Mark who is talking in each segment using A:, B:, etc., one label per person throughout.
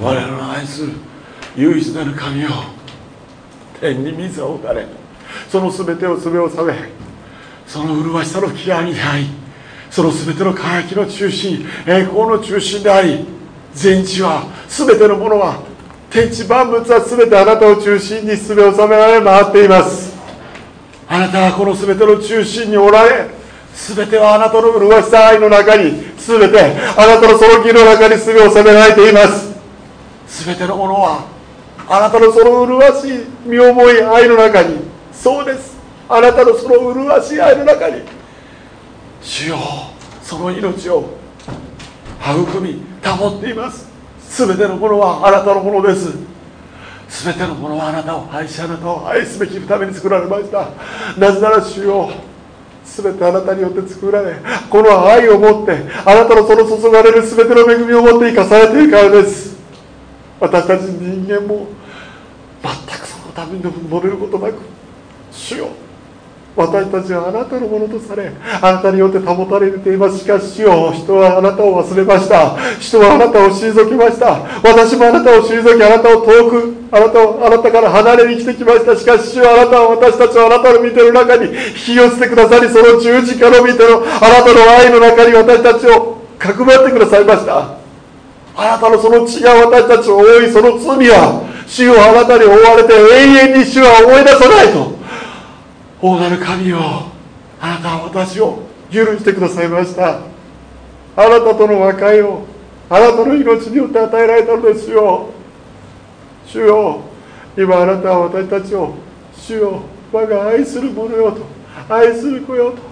A: 我らの愛する唯一なる神を天に水を打たれその全てを全を覚めその麗しさの極みでありその全ての輝きの中心栄光の中心であり全地は全てのものは天地万物は全てあなたを中心に全を収められ回っています。あなたはこの全ての中心におられ全てはあなたの麗しさ愛の中に全てあなたのその義の中に全を収められています。全てのものはあなたのその麗しい身思い愛の中にそうです。あなたのその麗しい愛の中に主よその命を育み保っています。全てのものはあなたのものです。全てのものはあなたを愛しあなたを愛すべきために作られました。なぜなら主よ全てあなたによって作られこの愛を持ってあなたのその注がれる全ての恵みを持って生かされているからです。私たち人間も全くそのために戻れることなく主よ私たちはあなたのものとされあなたによって保たれています。しかし主よ人はあなたを忘れました。人はあなたを退きました。私もあなたを退きあなたを遠くあなたをあなたから離れに来てきました。しかし主はあなたは私たちをあなたの見ての中に引き寄せてくださりその十字架の見てのあなたの愛の中に私たちをかくまってくださいました。あなたのその血が私たちを覆いその罪は主をあなたに覆われて永遠に主は思い出さないと。大なる神をあなたは私を許してくださいました。あなたとの和解をあなたの命によって与えられたのですよ。主よ今あなたは私たちを主よ我が愛する者よと愛する子よと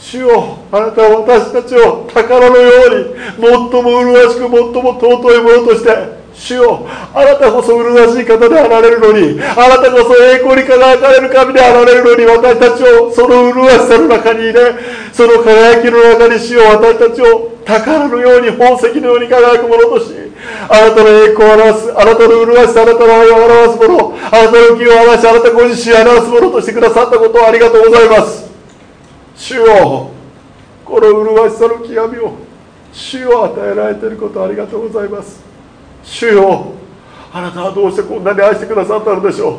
A: 主よあなたは私たちを宝のように最も麗しく最も尊いものとして主よあなたこそ麗しい方であられるのにあなたこそ栄光に輝かれる神であられるのに私たちをその麗しさの中に入れその輝きの中に主よ私たちを宝のように宝石のように輝くものとしあなたの栄光を表すあなたの麗しさあなたの愛を表すものあなたの義を表しあなたご自身を表すものとしてくださったことをありがとうございます。主よこの麗しさの極みを主を与えられていることありがとうございます。主よあなたはどうしてこんなに愛してくださったのでしょう。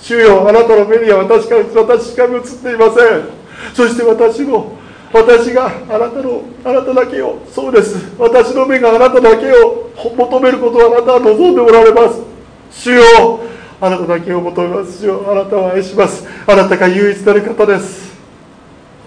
A: 主よあなたの目には私から私しか映っていません。そして私も私があなたのあなただけをそうです。私の目があなただけを求めることをあなたは望んでおられます。主よあなただけを求めます。主よあなたを愛します。あなたが唯一なる方です。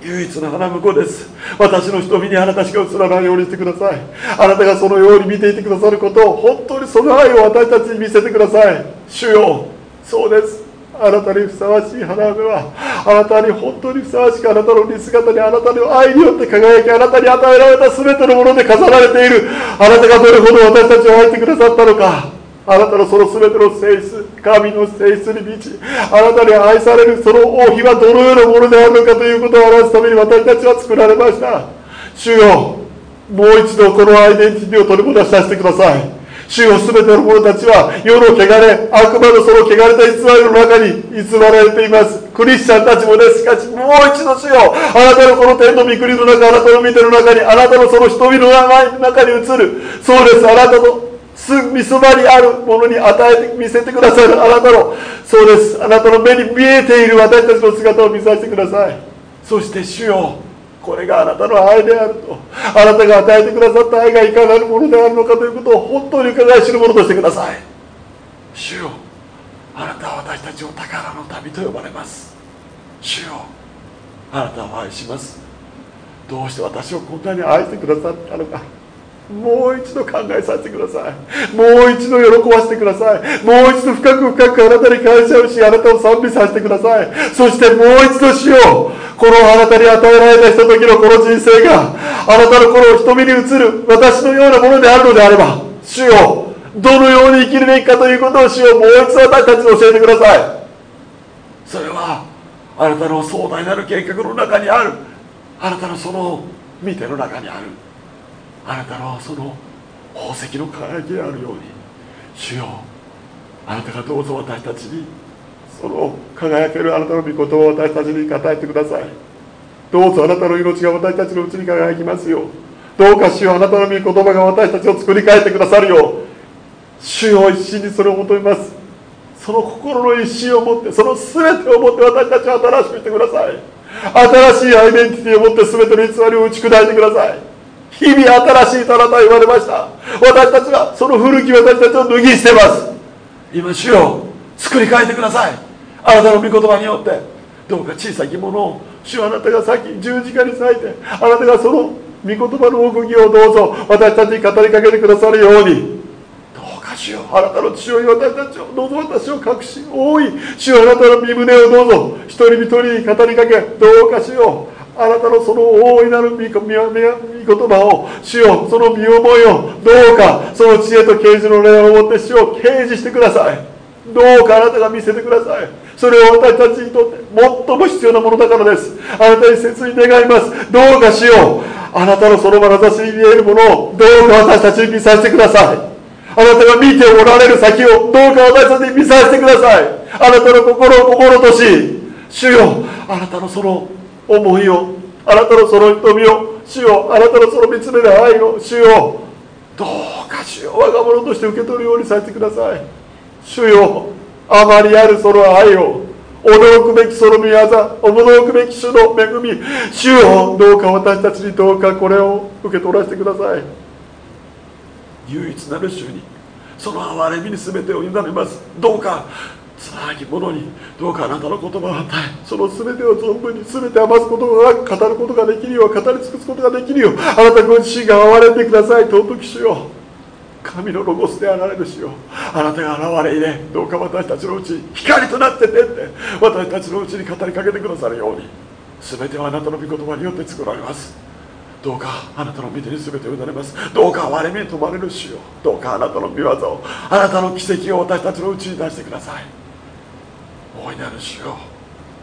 A: 唯一の花婿です。私の瞳にあなたしか映らないようにしてください。あなたがそのように見ていてくださることを本当にその愛を私たちに見せてください。主よそうです。あなたにふさわしい花嫁はあなたに本当にふさわしくあなたの似姿にあなたの愛によって輝きあなたに与えられた全てのもので飾られている。あなたがどれほど私たちを愛してくださったのか。あなたのその全ての性質神の性質に満ちあなたに愛されるその王妃はどのようなものであるのかということを表すために私たちは作られました。主よもう一度このアイデンティティを取り戻させてください。主よ全ての者たちは世の汚れ悪魔のその汚れた偽りの中に偽られています。クリスチャンたちもですしかしもう一度主よあなたのこの天の御国の中あなたの見ての中にあなたのその瞳の中に映る。そうですあなたのすみそばにあるものに与えて見せてくださるあなたの。そうです。あなたの目に見えている私たちの姿を見させてください。そして主よこれがあなたの愛であると。あなたが与えてくださった愛がいかなるものであるのかということを本当に伺い知るものとしてください。主よあなたは私たちを宝の旅と呼ばれます。主よあなたを愛します。どうして私をこんなに愛してくださったのか。もう一度考えさせてください。もう一度喜ばせてください。もう一度深く深くあなたに感謝をしあなたを賛美させてください。そしてもう一度しよう。このあなたに与えられたひとときのこの人生があなたのこの瞳に映る私のようなものであるのであれば主よどのように生きるべきかということを主よもう一度私たちに教えてください。それはあなたの壮大なる計画の中にある。あなたのその見ての中にある。あなたのその宝石の輝きであるように主よあなたがどうぞ私たちにその輝けるあなたの御言葉を私たちに語ってください。どうぞあなたの命が私たちのうちに輝きますよどうか主よあなたの御言葉が私たちを作り変えてくださるよう。主主よ一心にそれを求めます。その心の一心を持ってその全てを持って私たちを新しくしてください。新しいアイデンティティを持って全ての偽りを打ち砕いてください。日々新しいと言われました。私たちはその古き私たちを脱ぎ捨てます。今主よ作り変えてください。あなたの御言葉によってどうか小さきものを主あなたがさっき十字架に咲いてあなたがその御言葉の奥義をどうぞ私たちに語りかけてくださるように。どうか主よあなたの血を私たちをどうぞ私を隠し覆い。主あなたの身胸をどうぞ一人一人に語りかけどうか主ようあなたのその大いなる御言葉を主よその身思いをどうかその知恵と啓示の霊をもって主を啓示してください。どうかあなたが見せてください。それを私たちにとって最も必要なものだからです。あなたに切に願います。どうかしよう。あなたのその眼差しに見えるものをどうか私たちに見させてください。あなたが見ておられる先をどうか私たちに見させてください。あなたの心を心とし主よあなたのその思いをあなたのその瞳を主よあなたのその見つめる愛を主よどうか主よ我が物として受け取るようにさせてください。主よあまりあるその愛を驚くべきその御業驚くべき主の恵み主よどうか私たちにどうかこれを受け取らせてください。唯一なる主にその憐れみに全てを委ねます。どうかつなぎ者にどうかあなたの言葉を与えその全てを存分に全て余すことがなく語ることができるよう語り尽くすことができるようあなたご自身が憐れんでください尊き主よ神のロゴスであられるしよあなたが現れいでどうか私たちのうち光となっててって私たちのうちに語りかけてくださるように。全てはあなたの御言葉によって作られます。どうかあなたの御手に全てを委ねます。どうか割れ目に止まれるしよどうかあなたの御業をあなたの奇跡を私たちのうちに出してください。大いなる主よ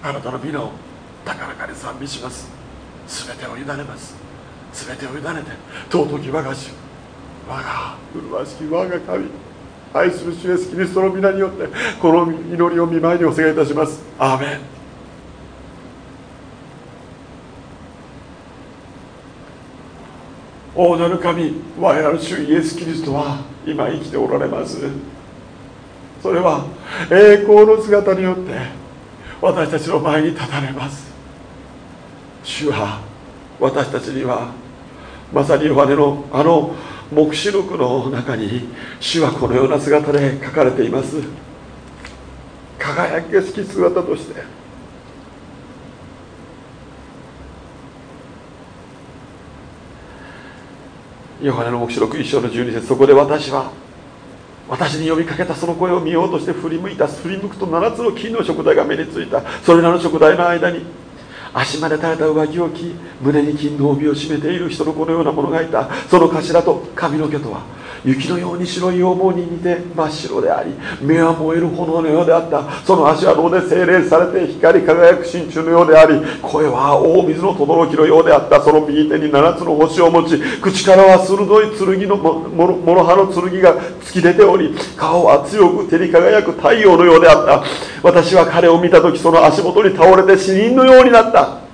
A: あなたの美の高らかに賛美します。全てを委ねます。全てを委ねて尊き我が主我が麗しき我が神愛する主イエスキリストの皆によってこの祈りを見舞いにお願いいたします。アーメン。大なる神我らの主イエス・キリストは今生きておられます。それは栄光の姿によって私たちの前に立たれます。主は私たちにはまさにヨハネのあの黙示録の中に主はこのような姿で書かれています。輝きしき姿としてヨハネの黙示録一章の12節そこで私は私に呼びかけたその声を見ようとして振り向いた振り向くと7つの金の食材が目についた。それらの食材の間に足まで垂れた上着を着胸に金の帯を締めている人の子のようなものがいた。その頭と髪の毛とは雪のように白い羊毛に似て真っ白であり目は燃える炎のようであった。その足は炉で精霊されて光り輝く真鍮のようであり声は大水の轟のようであった。その右手に7つの星を持ち口からは鋭い剣の諸刃の剣が突き出ており顔は強く照り輝く太陽のようであった。私は彼を見た時その足元に倒れて死人のようになった。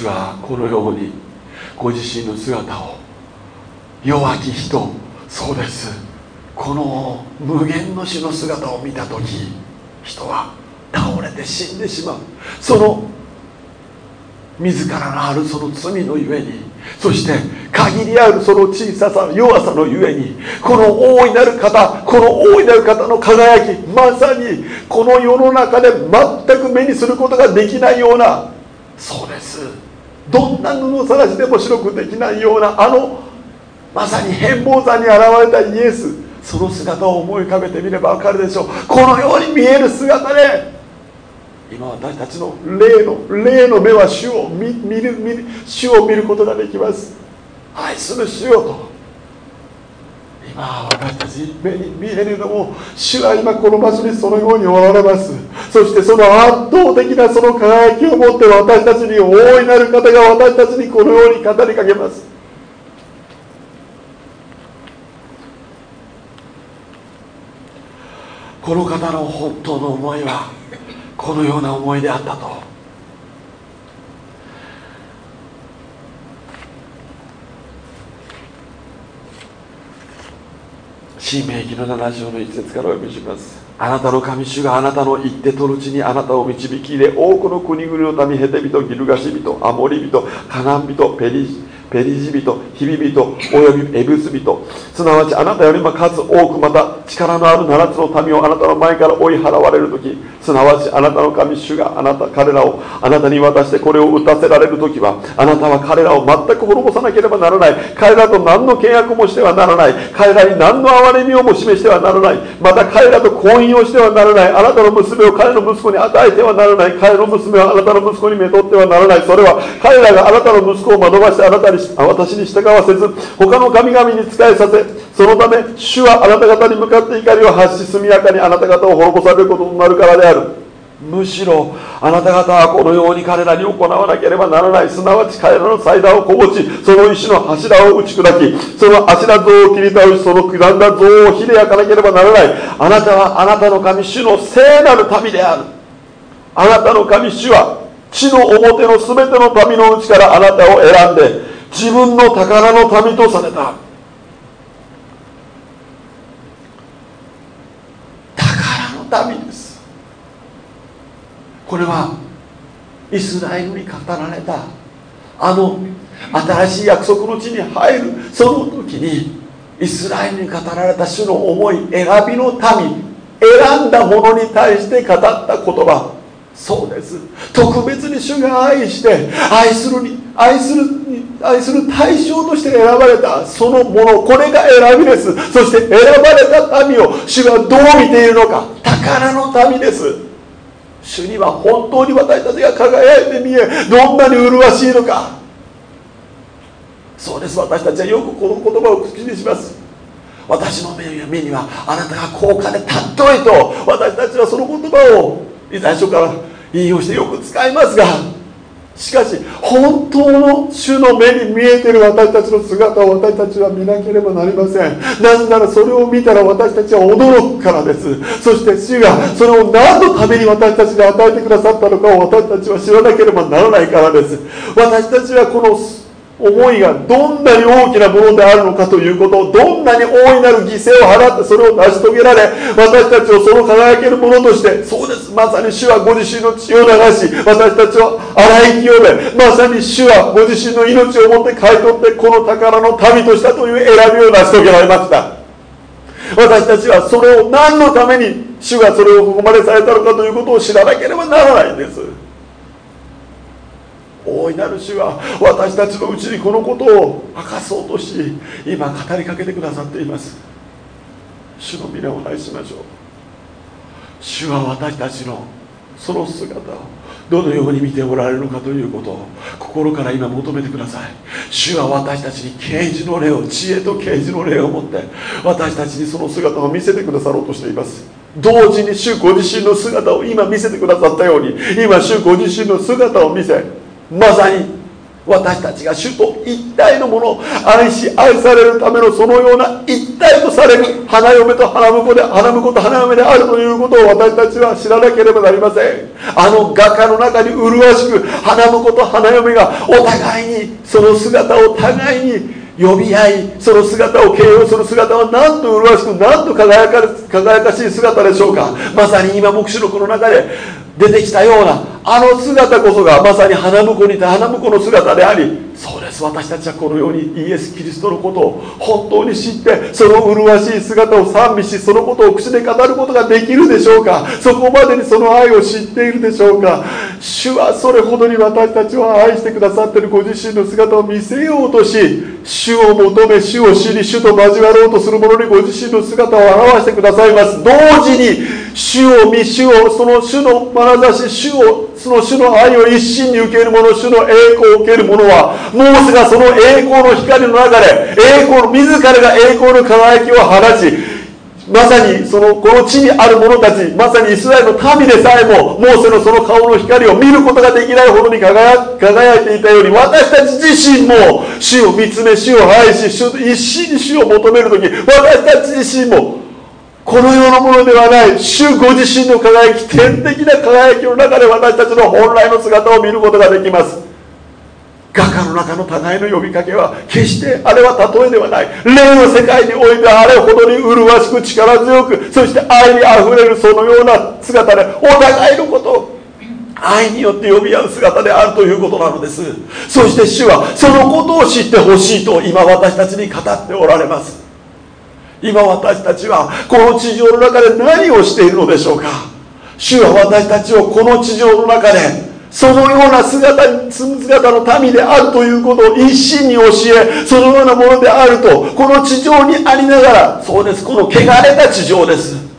A: 主はこのようにご自身の姿を弱き人そうです。この無限の死の姿を見た時人は倒れて死んでしまう。その自らのあるその罪のゆえにそして限りあるその小ささ弱さのゆえにこの大いなる方この大いなる方の輝きまさにこの世の中で全く目にすることができないようなそうです。どんな布さらしでも白くできないようなあのまさに変貌山に現れたイエス。その姿を思い浮かべてみれば分かるでしょう。このように見える姿で。今私たちの霊の霊の目は主を見見る見る主を見ることができます。愛する主よと。今私たち目に見えるのも主は今この場所にそのようにおられます。そしてその圧倒的なその輝きを持って私たちに大いなる方が私たちにこのように語りかけます。この方の本当の思いはこのような思いであったと。新明記の7章の一節からお読みします。あなたの神主があなたの行って取る地にあなたを導き入れ多くの国々の民ヘテ人ギルガシ人アモリ人カナン人ペリペリジ人ヒビ人およびエブス人すなわちあなたよりも数多くまた力のある7つの民をあなたの前から追い払われる時。すなわちあなたの神主があなた彼らをあなたに渡してこれを打たせられる時はあなたは彼らを全く滅ぼさなければならない。彼らと何の契約もしてはならない。彼らに何の憐れみをも示してはならない。また彼らと婚姻をしてはならない。あなたの娘を彼の息子に与えてはならない。彼の娘をあなたの息子にめとってはならない。それは彼らがあなたの息子を惑わしてあなたに私に従わせず他の神々に仕えさせそのため主はあなた方に向かって怒りを発し速やかにあなた方を滅ぼされることになるからである。むしろあなた方はこのように彼らに行わなければならない。すなわち彼らの祭壇をこぼちその石の柱を打ち砕きその柱像を切り倒しその刻んだ像をひで焼かなければならない。あなたはあなたの神主の聖なる民である。あなたの神主は地の表の全ての民のうちからあなたを選んで自分の宝の民とされた。宝の民です。これはイスラエルに語られた。あの新しい約束の地に入るその時にイスラエルに語られた主の思い選びの民選んだ者に対して語った言葉。そうです。特別に主が愛して愛するに愛する愛する対象として選ばれたそのものこれが選びです。そして選ばれた民を主はどう見ているのか。宝の民です。主には本当に私たちが輝いて見えどんなに麗しいのか。そうです。私たちはよくこの言葉を口にします。私の目にはあなたが高価で尊いと私たちはその言葉を最初から引用してよく使いますがしかし本当の主の目に見えている私たちの姿を私たちは見なければなりません。なぜならそれを見たら私たちは驚くからです。そして主がそれを何のために私たちに与えてくださったのかを私たちは知らなければならないからです。私たちはこの思いがどんなに大きなものであるのかということをどんなに大いなる犠牲を払ってそれを成し遂げられ私たちをその輝けるものとしてそうです。まさに主はご自身の血を流し私たちを洗い清めまさに主はご自身の命をもって買い取ってこの宝の民としたという選びを成し遂げられました。私たちはそれを何のために主がそれをここまでされたのかということを知らなければならないんです。大いなる主は私たちのうちにこのことを明かそうとし今語りかけてくださっています。主の皆を愛しましょう。主は私たちのその姿をどのように見ておられるのかということを心から今求めてください。主は私たちに啓示の霊を知恵と啓示の霊を持って私たちにその姿を見せてくださろうとしています。同時に主ご自身の姿を今見せてくださったように今主ご自身の姿を見せまさに私たちが主と一体のもの愛し愛されるためのそのような一体とされる花嫁と花婿で花婿と花嫁であるということを私たちは知らなければなりませんあの画家の中に麗しく花婿と花嫁がお互いにその姿を互いに呼び合いその姿を形容する姿はなんと麗しくなんと輝か輝かしい姿でしょうかまさに今黙示録の中で出てきたようなあの姿こそがまさに花婿にいた花婿の姿でありそうです私たちはこのようにイエス・キリストのことを本当に知ってその麗しい姿を賛美しそのことを口で語ることができるでしょうか？そこまでにその愛を知っているでしょうか？主はそれほどに私たちを愛してくださっているご自身の姿を見せようとし主を求め主を知り主と交わろうとする者にご自身の姿を表してくださいます。同時に主を見主をその主の眼差し主をその主の愛を一心に受ける者主の栄光を受ける者はモーセがその栄光の光の中で栄光の自らが栄光の輝きを放ちまさにそのこの地にある者たちまさにイスラエルの民でさえもモーセのその顔の光を見ることができないほどに輝輝いていたように私たち自身も主を見つめ主を愛し主一心に主を求める時私たち自身もこの世のものではない主ご自身の輝き天的な輝きの中で私たちの本来の姿を見ることができます。画家の中の互いの呼びかけは決してあれは例えではない。霊の世界においてあれほどに麗しく力強くそして愛にあふれるそのような姿でお互いのことを愛によって呼び合う姿であるということなのです。そして主はそのことを知ってほしいと今私たちに語っておられます。今私たちはこの地上の中で何をしているのでしょうか？主は私たちをこの地上の中でそのような姿姿の民であるということを一心に教えそのようなものであるとこの地上にありながらそうですこの汚れた地上です。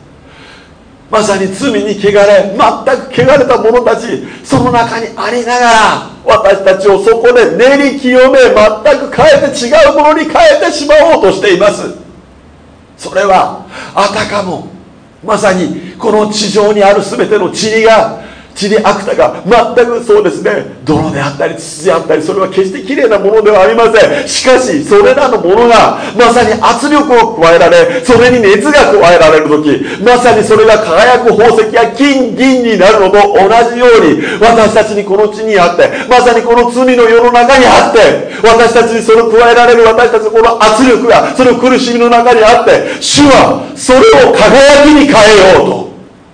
A: まさに罪に汚れ全く汚れた者たちその中にありながら私たちをそこで練り清め全く変えて違うものに変えてしまおうとしています。それはあたかもまさにこの地上にある全ての塵が地に悪たが全くそうですね。泥であったり土であったりそれは決してきれいなものではありません。しかしそれらのものがまさに圧力を加えられそれに熱が加えられる時まさにそれが輝く宝石や金銀になるのと同じように私たちにこの地にあってまさにこの罪の世の中にあって私たちにそれを加えられる私たちのこの圧力がその苦しみの中にあって主はそれを輝きに変えようと。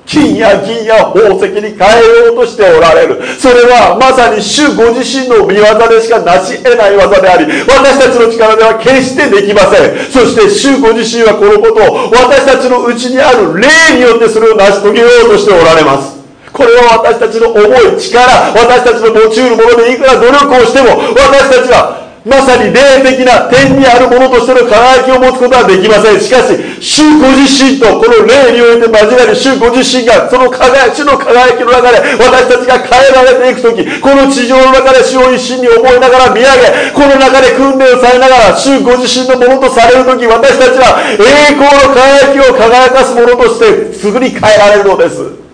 A: 金や銀や宝石に変えようとしておられる。それはまさに主ご自身の見業でしか成し得ない技であり私たちの力では決してできません。そして主ご自身はこのことを私たちのうちにある霊によってそれを成し遂げようとしておられます。これは私たちの思い力私たちの持ちうるものでいくら努力をしても私たちはまさに霊的な天にあるものとしての輝きを持つことはできません。しかし主ご自身とこの霊において交わり主ご自身がその輝主の輝きの中で私たちが変えられていく時この地上の中で主を一心に思いながら見上げこの中で訓練されながら主ご自身のものとされる時私たちは栄光の輝きを輝かすものとしてすぐに変えられるのです。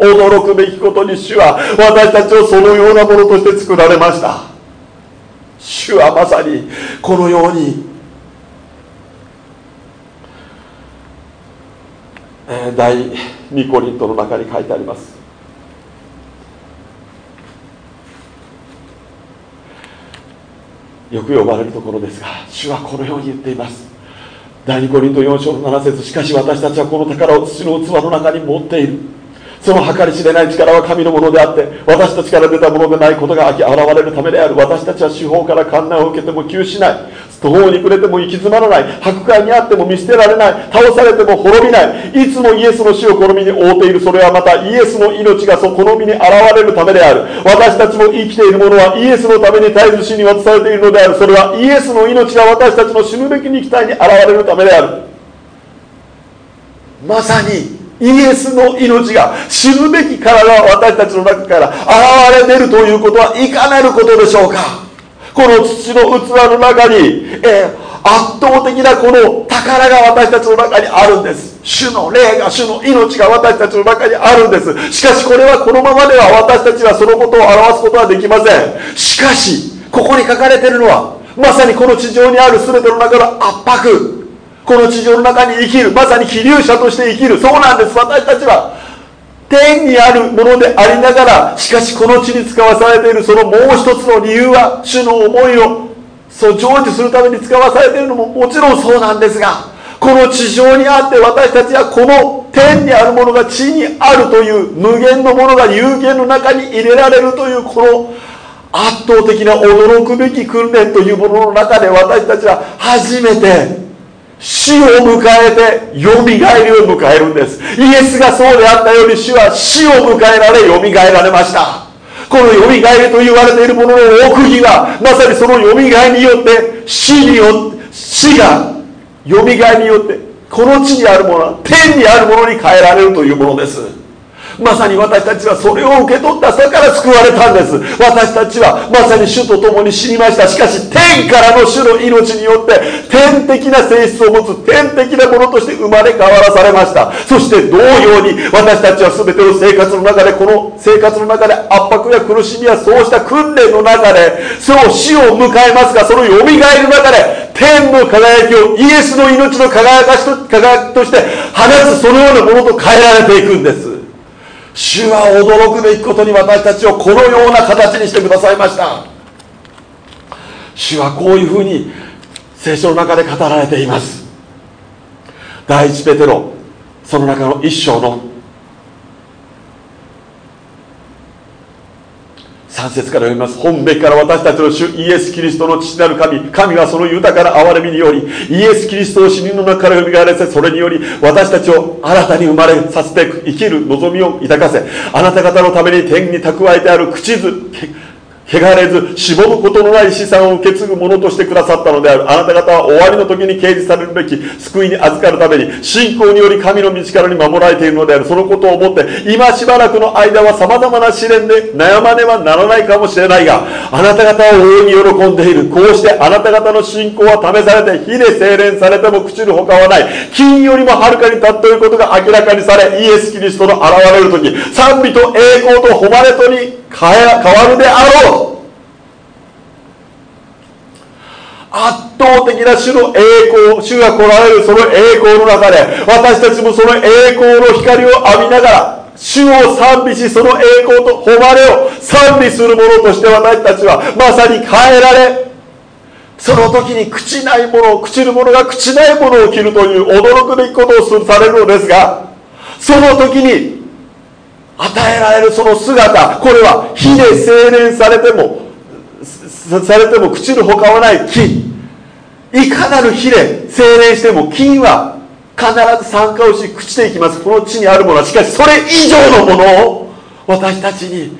A: 驚くべきことに主は私たちをそのようなものとして作られました。主はまさにこのように、えー、第2コリントの中に書いてあります。よく呼ばれるところですが主はこのように言っています。第2コリント4章の7節しかし私たちはこの宝を土の器の中に持っている。その計り知れない力は神のものであって私たちから出たものでないことが現れるためである。私たちは司法から観難を受けても窮しない。途方に暮れても行き詰まらない。迫害にあっても見捨てられない。倒されても滅びない。いつもイエスの死を好みに覆っている。それはまたイエスの命がそ好みに現れるためである。私たちも生きているものはイエスのために絶えず死に渡されているのである。それはイエスの命が私たちの死ぬべき肉体に現れるためである。まさにイエスの命が死ぬべき体が私たちの中から現れ出るということはいかなることでしょうか？この土の器の中に、えー、圧倒的なこの宝が私たちの中にあるんです。主の霊が主の命が私たちの中にあるんです。しかしこれはこのままでは私たちはそのことを表すことはできません。しかしここに書かれているのはまさにこの地上にある全ての中の圧迫。この地上の中に生きるまさに気流者として生きる。そうなんです。私たちは天にあるものでありながらしかしこの地に使わされているそのもう一つの理由は主の思いをそう成就するために使わされているのももちろんそうなんですがこの地上にあって私たちはこの天にあるものが地にあるという無限のものが有限の中に入れられるというこの圧倒的な驚くべき訓練というものの中で私たちは初めて死を迎えてよみがえりを迎えるんです。イエスがそうであったように死は死を迎えられよみがえられました。このよみがえりと言われているものの奥義はまさにそのよみがえりによって死によ死がよみがえりによってこの地にあるものは天にあるものに変えられるというものです。まさに私たちはそれを受け取ったさから救われたんです。私たちはまさに主と共に死にました。しかし天からの主の命によって天的な性質を持つ天的なものとして生まれ変わらされました。そして同様に私たちは全ての生活の中でこの生活の中で圧迫や苦しみやそうした訓練の中でそう死を迎えますがそのよみがえる中で天の輝きをイエスの命の輝かしと輝きとして放つそのようなものと変えられていくんです。主は驚くべきことに私たちをこのような形にしてくださいました。主はこういうふうに聖書の中で語られています。第一ペテロその中の一章の3節から読みます。本べきから私たちの主イエス・キリストの父なる神。神はその豊かな憐れみによりイエス・キリストを死人の中から蘇らせそれにより私たちを新たに生まれさせて生きる望みを抱かせあなた方のために天に蓄えてある口ず汚れずしぼむことのない資産を受け継ぐものとしてくださったのである。あなた方は終わりの時に掲示されるべき救いに預かるために信仰により神の道からに守られているのである。そのことを思って今しばらくの間はさまざまな試練で悩まねばならないかもしれないがあなた方は大いに喜んでいる。こうしてあなた方の信仰は試されて火で精錬されても朽ちる他はない。金よりもはるかに尊いることが明らかにされイエス・キリストの現れる時賛美と栄光と誉れとに変わるであろう。圧倒的な主の栄光主が来られるその栄光の中で私たちもその栄光の光を浴びながら主を賛美しその栄光と誉れを賛美する者として私たちはまさに変えられその時に朽ちないものを朽ちる者が朽ちないものを着るという驚くべきことをされるのですがその時に与えられるその姿これは火で精錬されてもされても朽ちるほかはない金いかなる火で精錬しても金は必ず酸化をし朽ちていきます。この地にあるものはしかしそれ以上のものを私たちに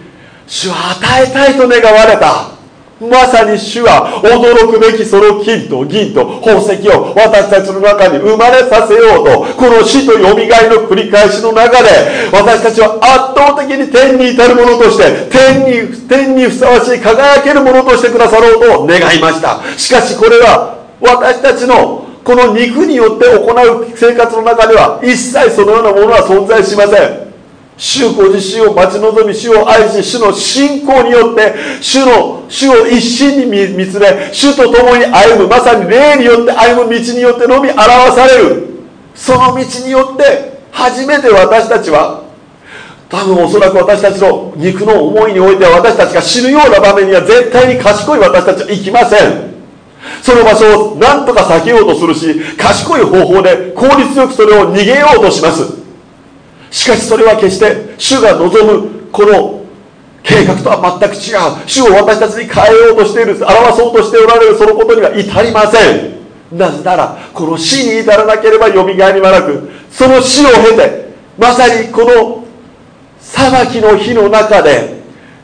A: 主は与えたいと願われた。まさに主は驚くべきその金と銀と宝石を私たちの中に生まれさせようとこの死とよみがえの繰り返しの中で私たちは圧倒的に天に至るものとして天に天にふさわしい輝けるものとしてくださろうと願いました。しかしこれは私たちのこの肉によって行う生活の中では一切そのようなものは存在しません。主ご自身を待ち望み主を愛し主の信仰によって主の主を一心に見つめ主と共に歩むまさに霊によって歩む道によってのみ表される。その道によって初めて私たちは多分おそらく私たちの肉の思いにおいては私たちが死ぬような場面には絶対に賢い私たちは行きません。その場所を何とか避けようとするし賢い方法で効率よくそれを逃げようとします。しかしそれは決して主が望むこの計画とは全く違う。主を私たちに変えようとしている表そうとしておられるそのことには至りません。なぜならこの死に至らなければよみがえりはなくその死を経てまさにこの裁きの日の中で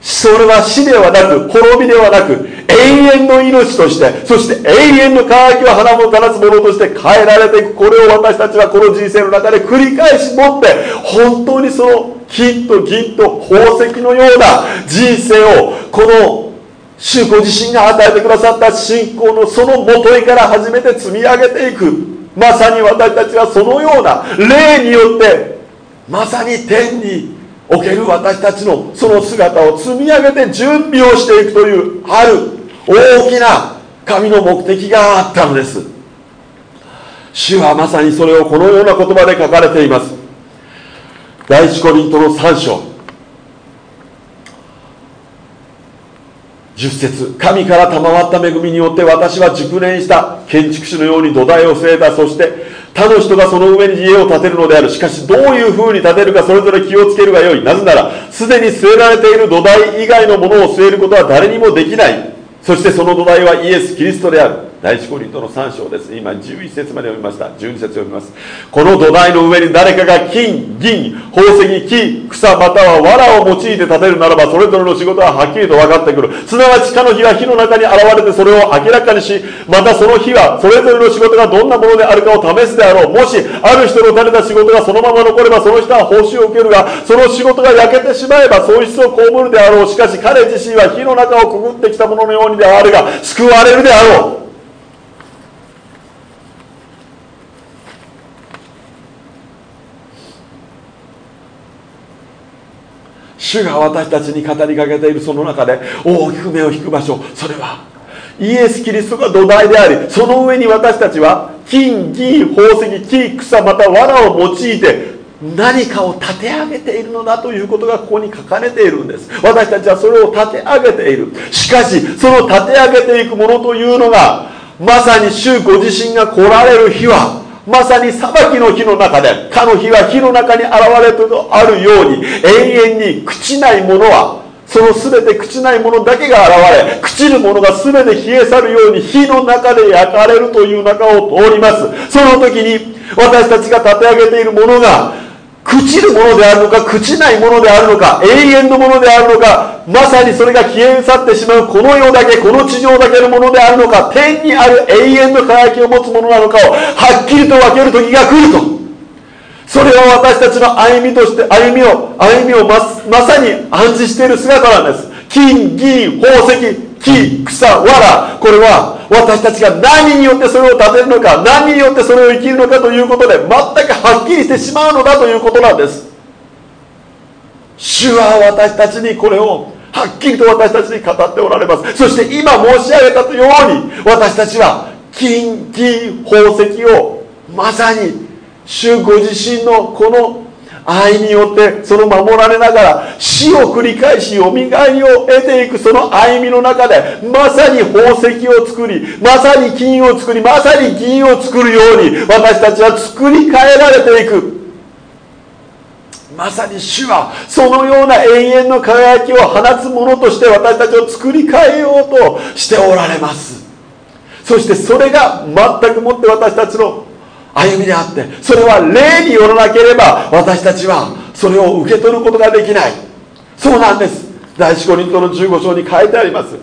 A: それは死ではなく滅びではなく永遠の命としてそして永遠の渇きを花もたらすものとして変えられていくこれを私たちはこの人生の中で繰り返し持って本当にその金と銀と宝石のような人生をこの主ご自身が与えてくださった信仰のそのもといから初めて積み上げていく。まさに私たちはそのような霊によってまさに天における私たちのその姿を積み上げて準備をしていくというある大きな神の目的があったのです。主はまさにそれをこのような言葉で書かれています。第一コリントの3章。10節。神から賜った恵みによって私は熟練した建築士のように土台を据えた。そして他の人がその上に家を建てるのである。しかしどういう風に建てるかそれぞれ気をつけるがよい。なぜならすでに据えられている土台以外のものを据えることは誰にもできない。そしてその土台はイエス・キリストである。第一コリントの3章です。今11節まで読みました。12節読みます。この土台の上に誰かが金銀宝石木草または藁を用いて建てるならばそれぞれの仕事ははっきりと分かってくる。すなわちかの火は火の中に現れてそれを明らかにしまたその火はそれぞれの仕事がどんなものであるかを試すであろう。もしある人の垂れた仕事がそのまま残ればその人は報酬を受けるがその仕事が焼けてしまえば損失を被るであろう。しかし彼自身は火の中をくぐってきたもののようにであるが救われるであろう。主が私たちに語りかけているその中で大きく目を引く場所それはイエス・キリストが土台でありその上に私たちは金銀宝石木草また藁を用いて何かを立て上げているのだということがここに書かれているんです。私たちはそれを立て上げている。しかしその立て上げていくものというのがまさに主ご自身が来られる日はまさに裁きの日の中でかの日は火の中に現れるとあるように永遠に朽ちないものはその全て朽ちないものだけが現れ朽ちるものが全て冷え去るように火の中で焼かれるという中を通ります。その時に私たちが立て上げているものが朽ちるものであるのか朽ちないものであるのか永遠のものであるのかまさにそれが消え去ってしまうこの世だけこの地上だけのものであるのか天にある永遠の輝きを持つものなのかをはっきりと分ける時が来ると。それは私たちの歩みとして歩みを歩みをままさに暗示している姿なんです。金銀宝石木草藁。これは私たちが何によってそれを立てるのか何によってそれを生きるのかということで全くはっきりしてしまうのだということなんです。主は私たちにこれをはっきりと私たちに語っておられます。そして今申し上げたように私たちは金銀宝石をまさに主ご自身のこの愛によってその守られながら死を繰り返しよみがえりを得ていくその歩みの中でまさに宝石を作りまさに金を作りまさに銀を作るように私たちは作り変えられていく。まさに主はそのような永遠の輝きを放つものとして私たちを作り変えようとしておられます。そしてそれが全くもって私たちの歩みであってそれは霊によらなければ私たちはそれを受け取ることができない。そうなんです。第一コリントの15章に書いてあります。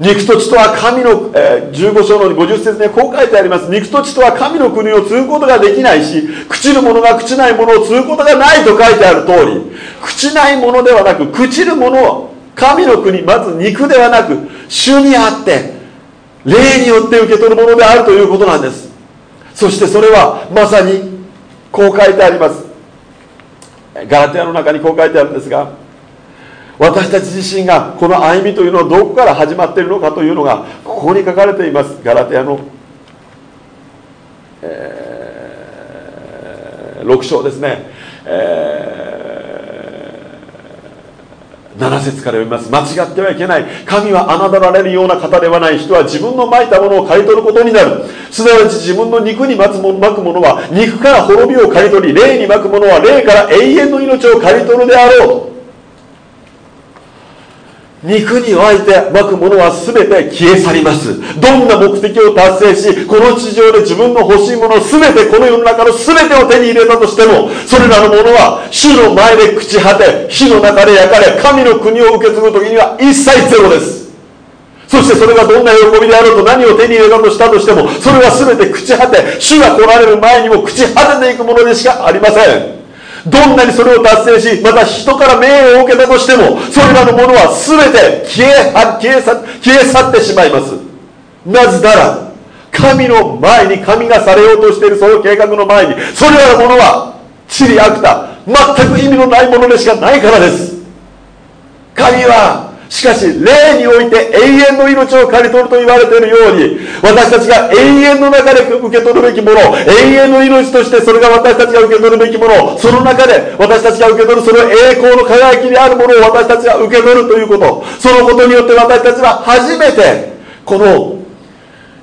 A: 肉と血とは神の、えー、15章の50節でこう書いてあります。肉と血とは神の国を継ぐことができないし朽ちるものが朽ちないものを継ぐことがないと書いてある通り朽ちないものではなく朽ちるものを神の国まず肉ではなく主にあって霊によって受け取るものであるということなんです。そしてそれはまさにこう書いてあります。ガラテヤの中にこう書いてあるんですが私たち自身がこの歩みというのはどこから始まっているのかというのがここに書かれています。ガラテヤの、えー、6章ですね、えー7節から読みます。間違ってはいけない。神は侮られるような方ではない。人は自分のまいたものを刈り取ることになる。すなわち自分の肉にまつもまくものは肉から滅びを刈り取り霊にまくものは霊から永遠の命を刈り取るであろう。肉に湧いてまくものは全て消え去ります。どんな目的を達成しこの地上で自分の欲しいもの全てこの世の中の全てを手に入れたとしてもそれらのものは主の前で朽ち果て火の中で焼かれ神の国を受け継ぐ時には一切ゼロです。そしてそれがどんな喜びであろうと何を手に入れたとしたとしてもそれは全て朽ち果て主が来られる前にも朽ち果てていくものでしかありません。どんなにそれを達成しまた人から命令を受けたとしてもそれらのものは全て消え消え去消え去ってしまいます。なぜなら神の前に神がされようとしているその計画の前にそれらのものは地理悪だ全く意味のないものでしかないからです。神はしかし霊において永遠の命を刈り取ると言われているように私たちが永遠の中で受け取るべきもの永遠の命としてそれが私たちが受け取るべきものその中で私たちが受け取るその栄光の輝きであるものを私たちが受け取るということ。そのことによって私たちは初めてこの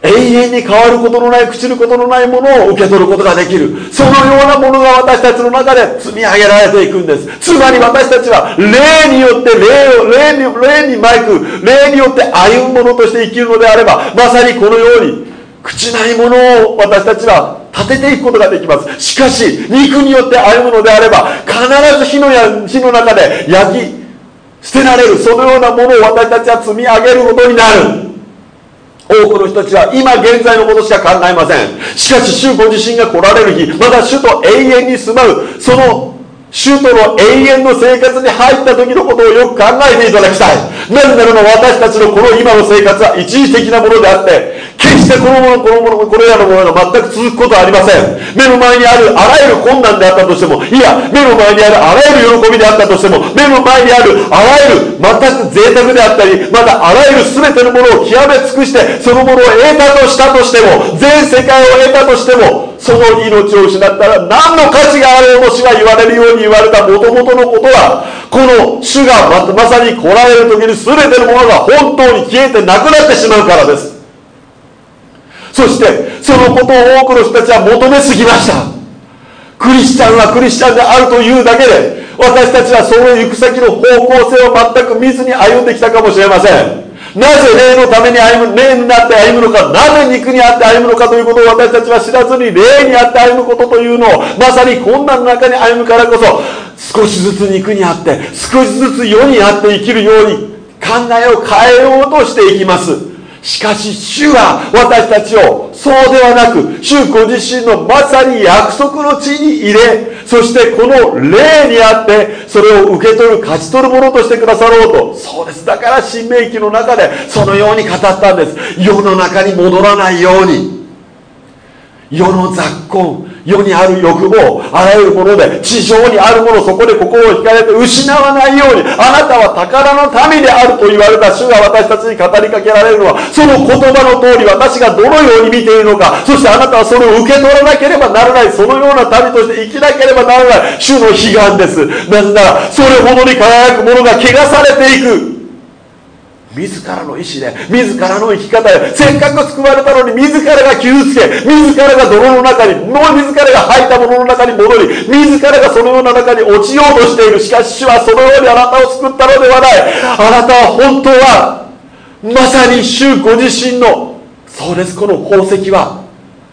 A: 永遠に変わることのない朽ちることのないものを受け取ることができる。そのようなものが私たちの中で積み上げられていくんです。つまり私たちは霊によって霊を霊に霊にマイク霊によって歩むものとして生きるのであればまさにこのように朽ちないものを私たちは立てていくことができます。しかし肉によって歩むのであれば必ず火のや火の中で焼き捨てられる。そのようなものを私たちは積み上げることになる。多くの人たちは今現在のことしか考えません。しかし主ご自身が来られる日また主と永遠に住まうその主との永遠の生活に入った時のことをよく考えていただきたい。なぜならば私たちのこの今の生活は一時的なものであって決してこのものこのものこれらのものが全く続くことはありません。目の前にあるあらゆる困難であったとしてもいや目の前にあるあらゆる喜びであったとしても目の前にあるあらゆる全く贅沢であったりまたあらゆる全てのものを極め尽くしてそのものを得たとしたとしても全世界を得たとしてもその命を失ったら何の価値があるもしは言われるように言われたもともとのことはこの主がまさに来られる時に全てのものが本当に消えてなくなってしまうからです。そしてそのことを多くの人たちは求めすぎました。クリスチャンはクリスチャンであるというだけで私たちはその行く先の方向性を全く見ずに歩んできたかもしれません。なぜ霊のために歩む霊になって歩むのかなぜ肉にあって歩むのかということを私たちは知らずに霊にあって歩むことというのをまさに困難の中に歩むからこそ少しずつ肉にあって少しずつ世にあって生きるように考えを変えようとしていきます。しかし主は私たちをそうではなく主ご自身のまさに約束の地に入れそしてこの霊にあってそれを受け取る勝ち取るものとしてくださろうとそうです。だから新明記の中でそのように語ったんです。世の中に戻らないように。世の雑根世にある欲望あらゆるもので地上にあるものそこで心を惹かれて失わないようにあなたは宝の民であると言われた主が私たちに語りかけられるのはその言葉の通り私がどのように見ているのかそしてあなたはそれを受け取らなければならないそのような民として生きなければならない主の悲願ですなぜならそれほどに輝くものが汚されていく自らの意志で自らの生き方でせっかく救われたのに自らが傷つけ自らが泥の中にもう自らが吐いたものの中に戻り自らがそのような中に落ちようとしている。しかし主はそのようにあなたを救ったのではない。あなたは本当はまさに主ご自身のそうです。この宝石は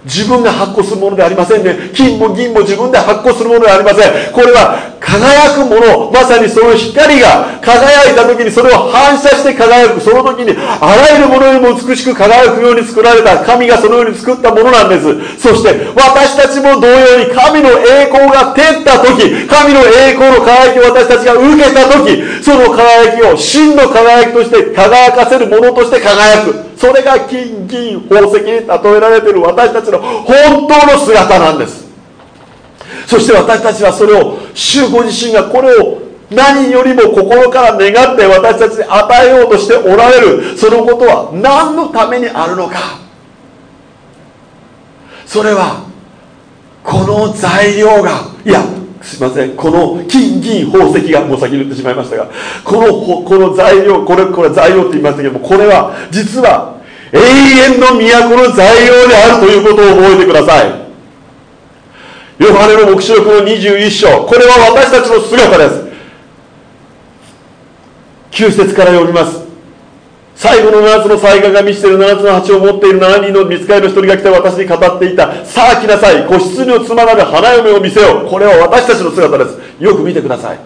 A: 自分が発行するものではありませんね。金も銀も自分で発行するものではありません。これは輝くものまさにその光が輝いた時にそれを反射して輝くその時にあらゆるものよりも美しく輝くように作られた神がそのように作ったものなんです。そして私たちも同様に神の栄光が照った時神の栄光の輝きを私たちが受けた時その輝きを真の輝きとして輝かせるものとして輝く。それが金銀宝石に例えられている私たちの本当の姿なんです。そして私たちはそれを主ご自身がこれを何よりも心から願って私たちに与えようとしておられるそのことは何のためにあるのか。それはこの材料がいやすいません。この金銀宝石がもう先に言ってしまいましたがこのこの材料これこれ材料って言いましたけどもこれは実は永遠の都の材料であるということを覚えてください。ヨハネの黙示録の21章。これは私たちの姿です。9節から読みます。最後の7つの災害が満ちている7つの鉢を持っている7人の見つかりの1人が来て私に語っていた。さあ来なさい。子羊の妻なる花嫁を見せよこれは私たちの姿です。よく見てください。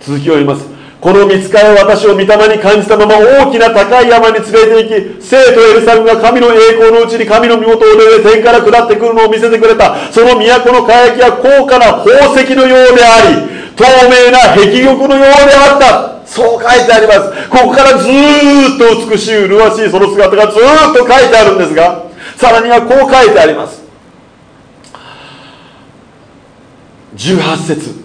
A: 続きを読みます。この見つかりは私を御霊に感じたまま大きな高い山に連れて行き生とエルサレムが神の栄光のうちに神の身元を出て天から下ってくるのを見せてくれた。その都の輝きは高価な宝石のようであり透明な壁玉のようであった。そう書いてあります。ここからずーっと美しい麗しいその姿がずーっと書いてあるんですがさらにはこう書いてあります。18節。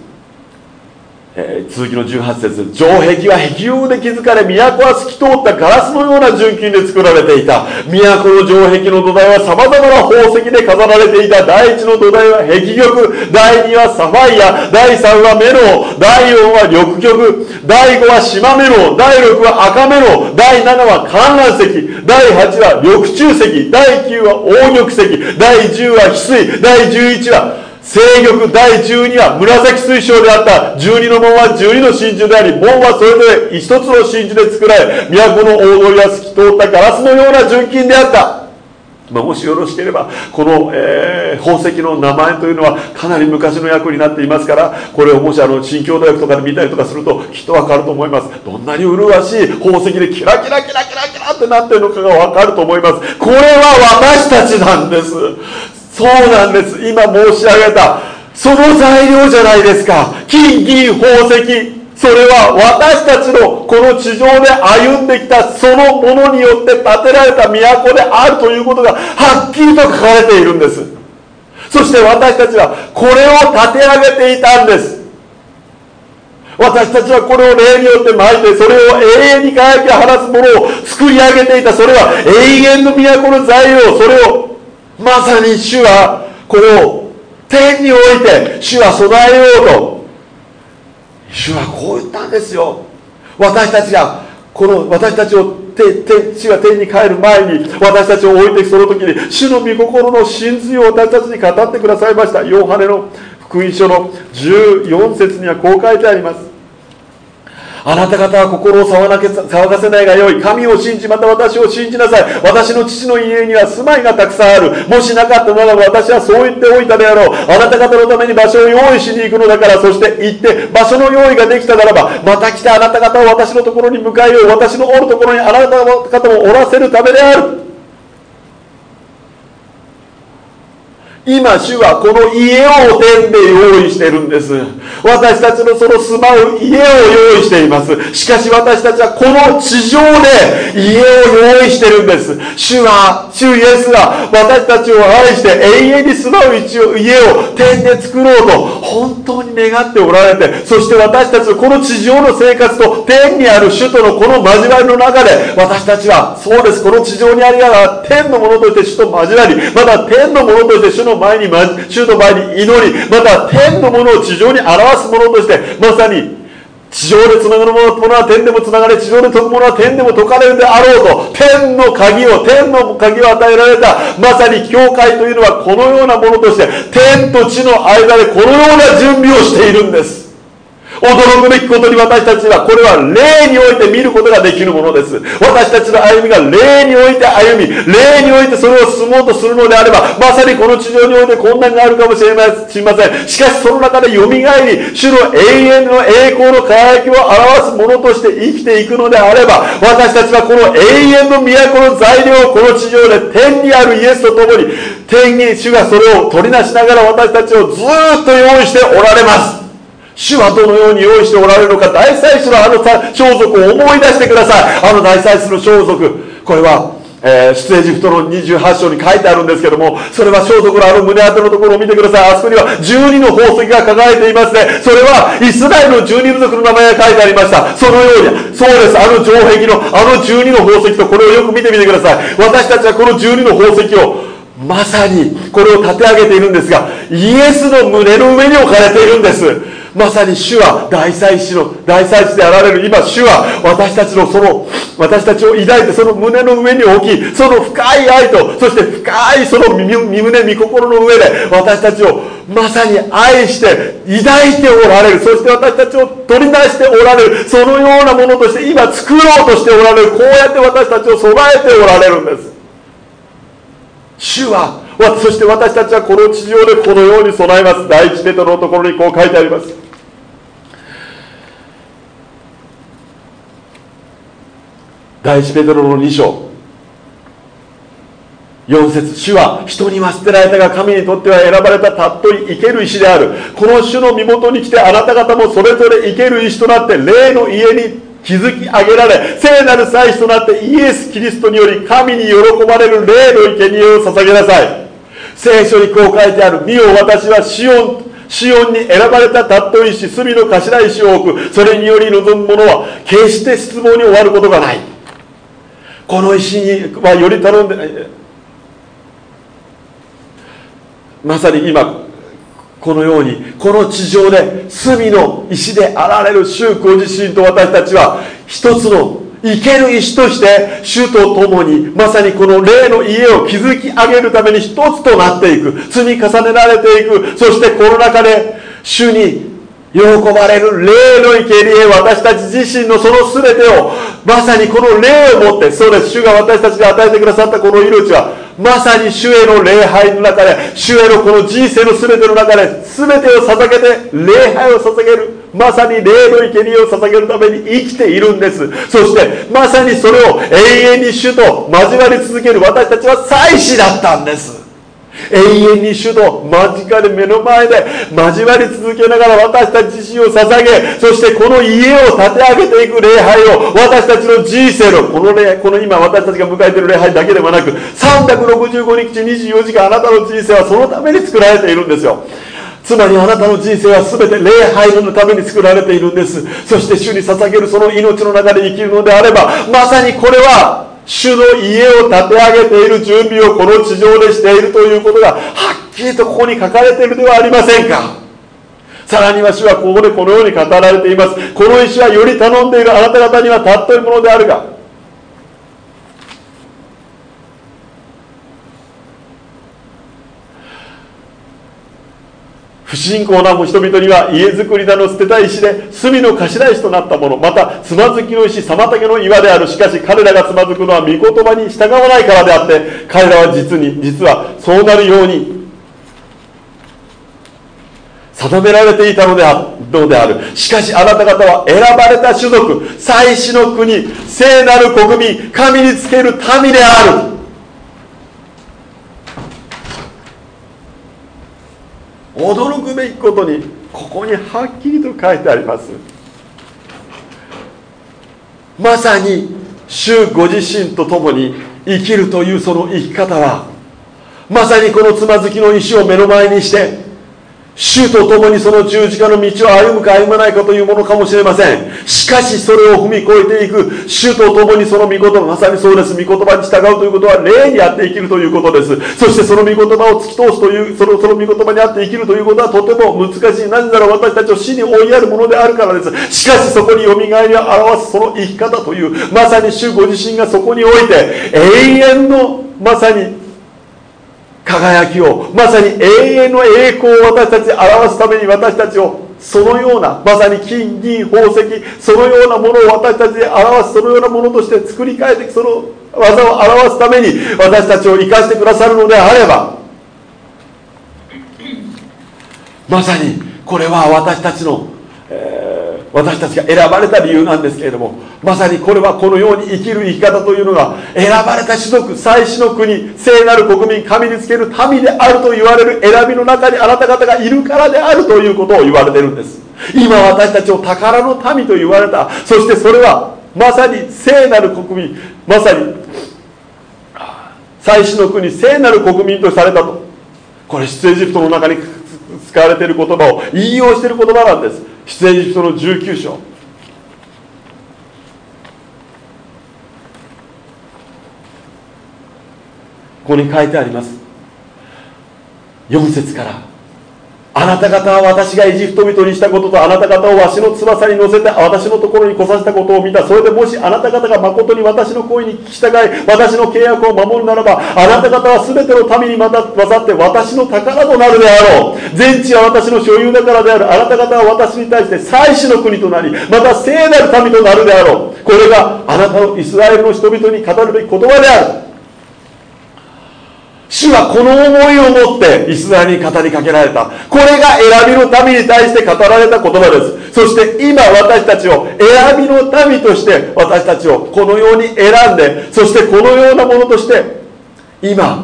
A: えー、続きの18節城壁は壁用で築かれ都は透き通ったガラスのような純金で作られていた。都の城壁の土台はさまざまな宝石で飾られていた。第一の土台は壁玉。第二はサファイア。第三はメロ。ウ第四は緑玉。第五は島メロ。ウ第六は赤メロ。ウ第七は観覧石第八は緑中石。第九は黄玉石。第十は翡翠。第十一は聖玉第12は紫水晶であった。12の門は12の真珠であり門はそれぞれ一つの真珠で作られ都の大通りは透き通ったガラスのような純金であった。まあ、もしよろしければこの、えー、宝石の名前というのはかなり昔の訳になっていますからこれをもしあの新共同訳とかで見たりとかするときっとわかると思います。どんなに麗しい宝石でキラキラキラキラキラってなってるのかがわかると思います。これは私たちなんです。そうなんです。今申し上げた。その材料じゃないですか。金銀宝石。それは私たちのこの地上で歩んできたそのものによって建てられた都であるということがはっきりと書かれているんです。そして私たちはこれを立て上げていたんです。私たちはこれを霊によって巻いてそれを永遠に輝き放つものを作り上げていた。それは永遠の都の材料。それをまさに主はこれを天において主は備えようと。主はこう言ったんですよ。私たちがこの私たちを主が天に帰る前に私たちを置いてその時に主の御心の真髄を私たちに語ってくださいました。ヨハネの福音書の14節にはこう書いてあります。あなた方は心を騒がせないがよい。神を信じ、また私を信じなさい。私の父の家には住まいがたくさんある。もしなかったならば私はそう言っておいたであろう。あなた方のために場所を用意しに行くのだから、そして行って場所の用意ができたならば、また来てあなた方を私のところに迎えよう。私のおるところにあなた方をおらせるためである。今主はこの家を天で用意してるんです。私たちのその住まう家を用意しています。しかし私たちはこの地上で家を用意してるんです。主は主イエスは私たちを愛して永遠に住まう家を天で作ろうと本当に願っておられてそして私たちのこの地上の生活と天にある首都のこの交わりの中で私たちはそうですこの地上にありながら天のものとして首都交わりまた天のものとして主の前に主の前に祈りまた天のものを地上に表すものとしてまさに地上でつながるものは天でもつながれ地上で解くものは天でも解かれるであろうと天の鍵を天の鍵を与えられたまさに教会というのはこのようなものとして天と地の間でこのような準備をしているんです。驚くべきことに私たちはこれは霊において見ることができるものです。私たちの歩みが霊において歩み霊においてそれを進もうとするのであればまさにこの地上において困難があるかもしれませんしかしその中でよみがえり主の永遠の栄光の輝きを表すものとして生きていくのであれば私たちはこの永遠の都の材料をこの地上で天にあるイエスと共に天に主がそれを取りなしながら私たちをずっと用意しておられます。主はどのように用意しておられるのか大祭司のあの装束を思い出してくださいあの大祭司の装束これはえー、出エジプトの28章に書いてあるんですけども、それは装束のある胸当てのところを見てください。あそこには12の宝石が輝いていますね。それはイスラエルの12部族の名前が書いてありました。そのように、そうです。あの城壁のあの12の宝石とこれをよく見てみてください。私たちはこの12の宝石をまさにこれを立て上げているんですが、イエスの胸の上に置かれているんです。まさに主は大祭司の大祭司であられる今主は私たちのその私たちを抱いてその胸の上に置きその深い愛とそして深いその身胸身心の上で私たちをまさに愛して抱いておられるそして私たちを取り出しておられるそのようなものとして今作ろうとしておられるこうやって私たちを備えておられるんです。主はそして私たちはこの地上でこのように備えます。第一ペトロのところにこう書いてあります。第一ペトロの2章。4節主は人には捨てられたが神にとっては選ばれたたっとい生ける石である。この主の身元に来てあなた方もそれぞれ生ける石となって霊の家に築き上げられ聖なる祭司となってイエス・キリストにより神に喜ばれる霊の生贄を捧げなさい。聖書にこう書いてある「見よ私はシオンシオンに選ばれたたっとい石隅の頭石を置く。それにより望む者は決して失望に終わることがない」この石にはより頼んでまさに今このようにこの地上で隅の石であられる主ご自身と私たちは一つの生ける石として主と共にまさにこの霊の家を築き上げるために一つとなっていく積み重ねられていくそしてこの中で主に喜ばれる霊の生贄私たち自身のその全てをまさにこの霊をもってそうです主が私たちに与えてくださったこの命はまさに主への礼拝の中で主へのこの人生の全ての中で全てを捧げて礼拝を捧げるまさに霊の生贄を捧げるために生きているんですそしてまさにそれを永遠に主と交わり続ける私たちは祭司だったんです永遠に主と間近で目の前で交わり続けながら私たち自身を捧げそしてこの家を建て上げていく礼拝を私たちの人生のこの礼この今私たちが迎えている礼拝だけではなく365日24時間あなたの人生はそのために作られているんですよ。つまりあなたの人生は全て礼拝のために作られているんです。そして主に捧げるその命の中で生きるのであればまさにこれは主の家を建て上げている準備をこの地上でしているということがはっきりとここに書かれているではありませんか？さらには主はここでこのように語られています。この石はより頼んでいるあなた方には尊いものであるが不信仰な人々には家づくりだの捨てた石で隅の頭石となったものまたつまずきの石妨げの岩であるしかし彼らがつまずくのは御言葉に従わないからであって彼らは実に実はそうなるように定められていたのであのである。しかしあなた方は選ばれた種族祭祀の国聖なる国民神につける民である。驚くべきことにここにはっきりと書いてあります。まさに主ご自身と共に生きるというその生き方はまさにこのつまずきの石を目の前にして主と共にその十字架の道を歩むか歩まないかというものかもしれません。しかしそれを踏み越えていく。主と共にその御言葉まさにそうです。御言葉に従うということは霊にあって生きるということです。そしてその御言葉を突き通すというそのその御言葉にあって生きるということはとても難しい。なぜなら私たちを死に追いやるものであるからです。しかしそこによみがえりを表すその生き方というまさに主ご自身がそこにおいて永遠のまさに輝きをまさに永遠の栄光を私たちに表すために私たちをそのようなまさに金銀宝石そのようなものを私たちに表すそのようなものとして作り変えてその技を表すために私たちを生かしてくださるのであればまさにこれは私たちの、私たちが選ばれた理由なんですけれどもまさにこれはこのように生きる生き方というのが選ばれた種族祭祀の国聖なる国民神につける民であると言われる選びの中にあなた方がいるからであるということを言われてるんです。今私たちを宝の民と言われた。そしてそれはまさに聖なる国民まさに祭祀の国聖なる国民とされたと。これ出エジプトの中に使われている言葉を引用している言葉なんです。出エジプトの19章。ここに書いてあります。4節から。あなた方は私がエジプト人にしたこととあなた方をわしの翼に乗せて私のところに来させたことを見た。それでもしあなた方が誠に私の声に聞き従い私の契約を守るならばあなた方は全ての民にまた渡って私の宝となるであろう。全地は私の所有だからである。あなた方は私に対して祭祀の国となりまた聖なる民となるであろう。これがあなたのイスラエルの人々に語るべき言葉である。主はこの思いを持ってイスラエルに語りかけられた。これが選びの民に対して語られた言葉です。そして今私たちを選びの民として私たちをこのように選んでそしてこのようなものとして今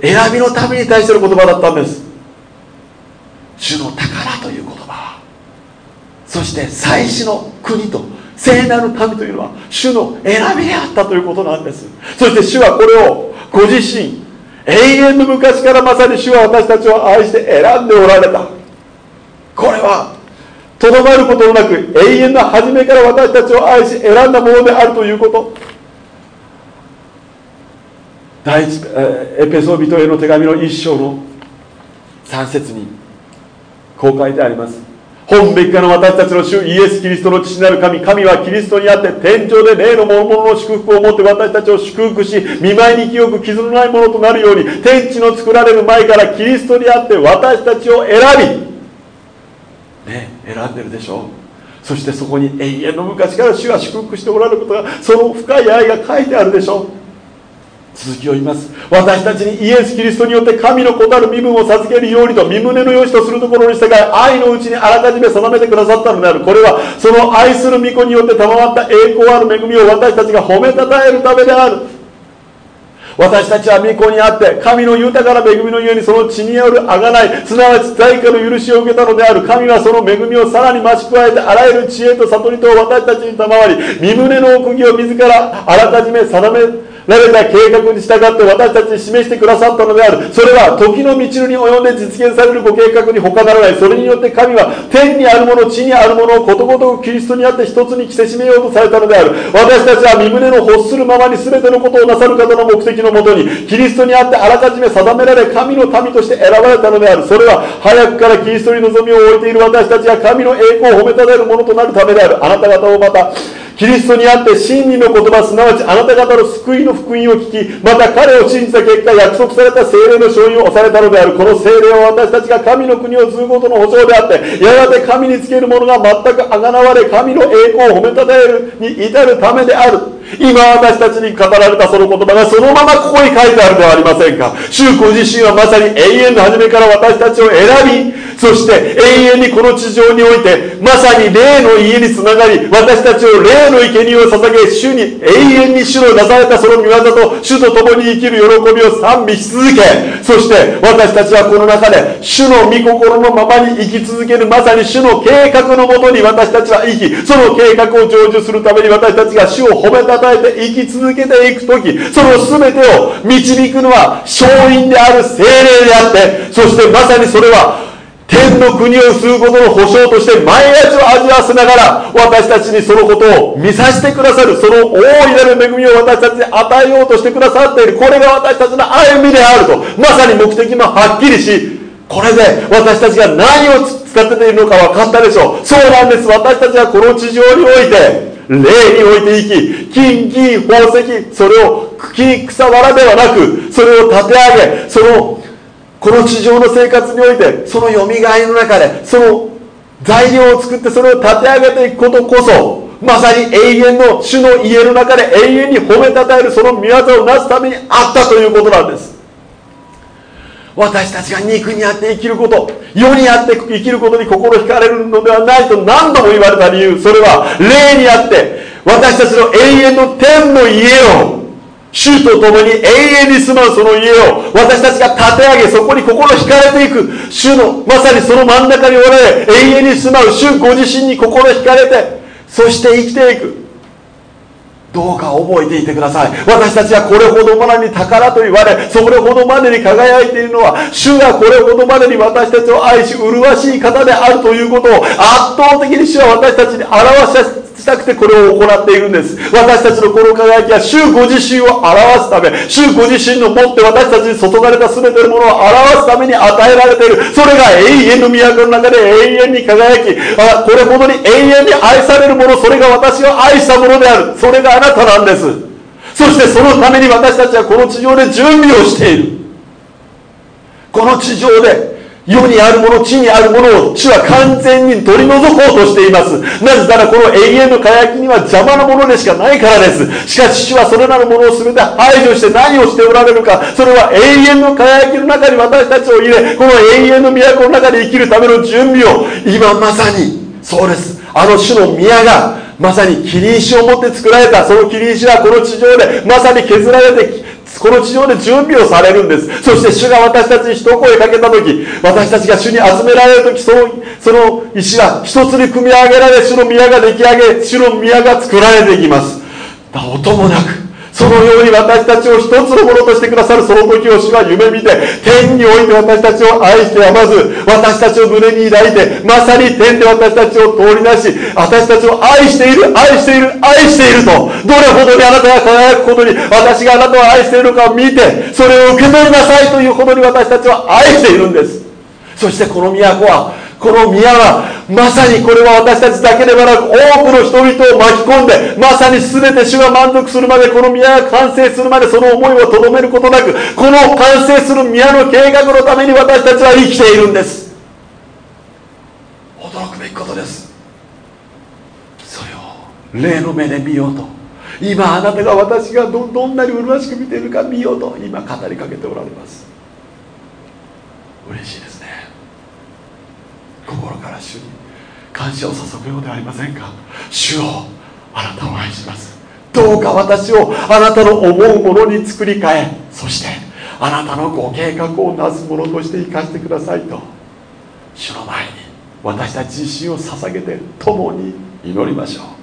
A: 選びの民に対しての言葉だったんです。主の宝という言葉。そして祭祀の国と聖なる民というのは主の選びであったということなんです。そして主はこれをご自身永遠の昔からまさに主は私たちを愛して選んでおられた。これはとどまることなく永遠の初めから私たちを愛し選んだものであるということ。第一エペソビトへの手紙の一章の3節にこう書いてあります。本べきかの私たちの主イエス・キリストの父なる神神はキリストにあって天井で霊の諸々の祝福を持って私たちを祝福し見舞いに清く傷のないものとなるように天地の作られる前からキリストにあって私たちを選びね選んでるでしょそしてそこに永遠の昔から主は祝福しておられることがその深い愛が書いてあるでしょ続きを言います。私たちにイエス・キリストによって神の子たる身分を授けるようにと身胸の良しとするところに従い愛のうちにあらかじめ定めてくださったのである。これはその愛する御子によって賜った栄光ある恵みを私たちが褒めたたえるためである。私たちは御子にあって神の豊かな恵みのゆえにその血による贖いすなわち罪過の許しを受けたのである。神はその恵みをさらに増し加えてあらゆる知恵と悟りと私たちに賜り身胸の奥義を自らあらかじめ定められた計画に従って私たちに示してくださったのである。それは時の道に及んで実現されるご計画に他ならない。それによって神は天にあるもの地にあるものをことごとくキリストにあって一つに着せしめようとされたのである。私たちは身胸の欲するままに全てのことをなさる方の目的のもとにキリストにあってあらかじめ定められ神の民として選ばれたのである。それは早くからキリストに望みを置いている私たちが神の栄光を褒めたたえるものとなるためである。あなた方をまたキリストにあって真理の言葉すなわちあなた方の救いの福音を聞きまた彼を信じた結果約束された精霊の承認を押されたのである。この精霊は私たちが神の国を継ぐことの保証であってやがて神につけるものが全くあがなわれ神の栄光を褒めたたえるに至るためである。今私たちに語られたその言葉がそのままここに書いてあるではありませんか？主ご自身はまさに永遠の初めから私たちを選びそして永遠にこの地上においてまさに霊の家につながり私たちを霊の生贄を捧げ主に永遠に主のなされたその御業と主と共に生きる喜びを賛美し続けそして私たちはこの中で主の御心のままに生き続けるまさに主の計画のもとに私たちは生きその計画を成就するために私たちが主を褒めたたえて生き続けていく時その全てを導くのは勝因である精霊であってそしてまさにそれは天の国を救うことの保証として毎日を味わわせながら私たちにそのことを見させてくださるその大いなる恵みを私たちに与えようとしてくださっている。これが私たちの歩みであるとまさに目的もはっきりしこれで私たちが何を使っているのか分かったでしょう。そうなんです。私たちはこの地上において霊において生き金銀宝石それを茎草わらではなくそれを立て上げそのこの地上の生活においてそのよみがえりの中でその材料を作ってそれを立て上げていくことこそまさに永遠の主の家の中で永遠に褒めたたえるその御業をなすためにあったということなんです。私たちが肉にあって生きること世にあって生きることに心惹かれるのではないと何度も言われた理由それは霊にあって私たちの永遠の天の家を主と共に永遠に住まうその家を私たちが建て上げそこに心惹かれていく主のまさにその真ん中におられ永遠に住まう主ご自身に心惹かれてそして生きていく。どうか覚えていてください。私たちはこれほどまでに宝と言われそれほどまでに輝いているのは主がこれほどまでに私たちを愛し麗しい方であるということを圧倒的に主は私たちに表ししたくてこれを行っているんです。私たちのこの輝きは主ご自身を表すため主ご自身の持って私たちに注がれた全てのものを表すために与えられている。それが永遠の都の中で永遠に輝き。あこれほどに永遠に愛されるもの。それが私を愛したものである。それがあなたなんです。そしてそのために私たちはこの地上で準備をしている。この地上で世にあるもの地にあるものを主は完全に取り除こうとしています。なぜならこの永遠の輝きには邪魔なものでしかないからです。しかし主はそれらのものを全て排除して何をしておられるか。それは永遠の輝きの中に私たちを入れこの永遠の都の中で生きるための準備を。今まさにそうです。あの主の宮がまさに切り石を持って作られた。その切り石はこの地上でまさに削られてこの地上で準備をされるんです。そして主が私たちに一声かけた時私たちが主に集められる時そのその石が一つに組み上げられ主の宮が出来上げ主の宮が作られていきます。音もなくそのように私たちを一つのものとしてくださるその時を主は夢見て天において私たちを愛してやまず私たちを胸に抱いてまさに天で私たちを通り出し私たちを愛している愛している愛しているとどれほどにあなたが輝くことに私があなたを愛しているのかを見てそれを受け取りなさいというほどに私たちは愛しているんです。そしてこの都はこの宮はまさにこれは私たちだけではなく多くの人々を巻き込んでまさに全て主が満足するまでこの宮が完成するまでその思いをとどめることなくこの完成する宮の計画のために私たちは生きているんです。驚くべきことです。それを霊の目で見ようと。今あなたが私がどどんなに麗しく見ているか見ようと今語りかけておられます。嬉しいです。心から主に感謝を注ぐようではありませんか？主をあなたを愛します。どうか私をあなたの思うものに作り変えそしてあなたのご計画をなすものとして生かしてくださいと。主の前に私たち自身を捧げて共に祈りましょう。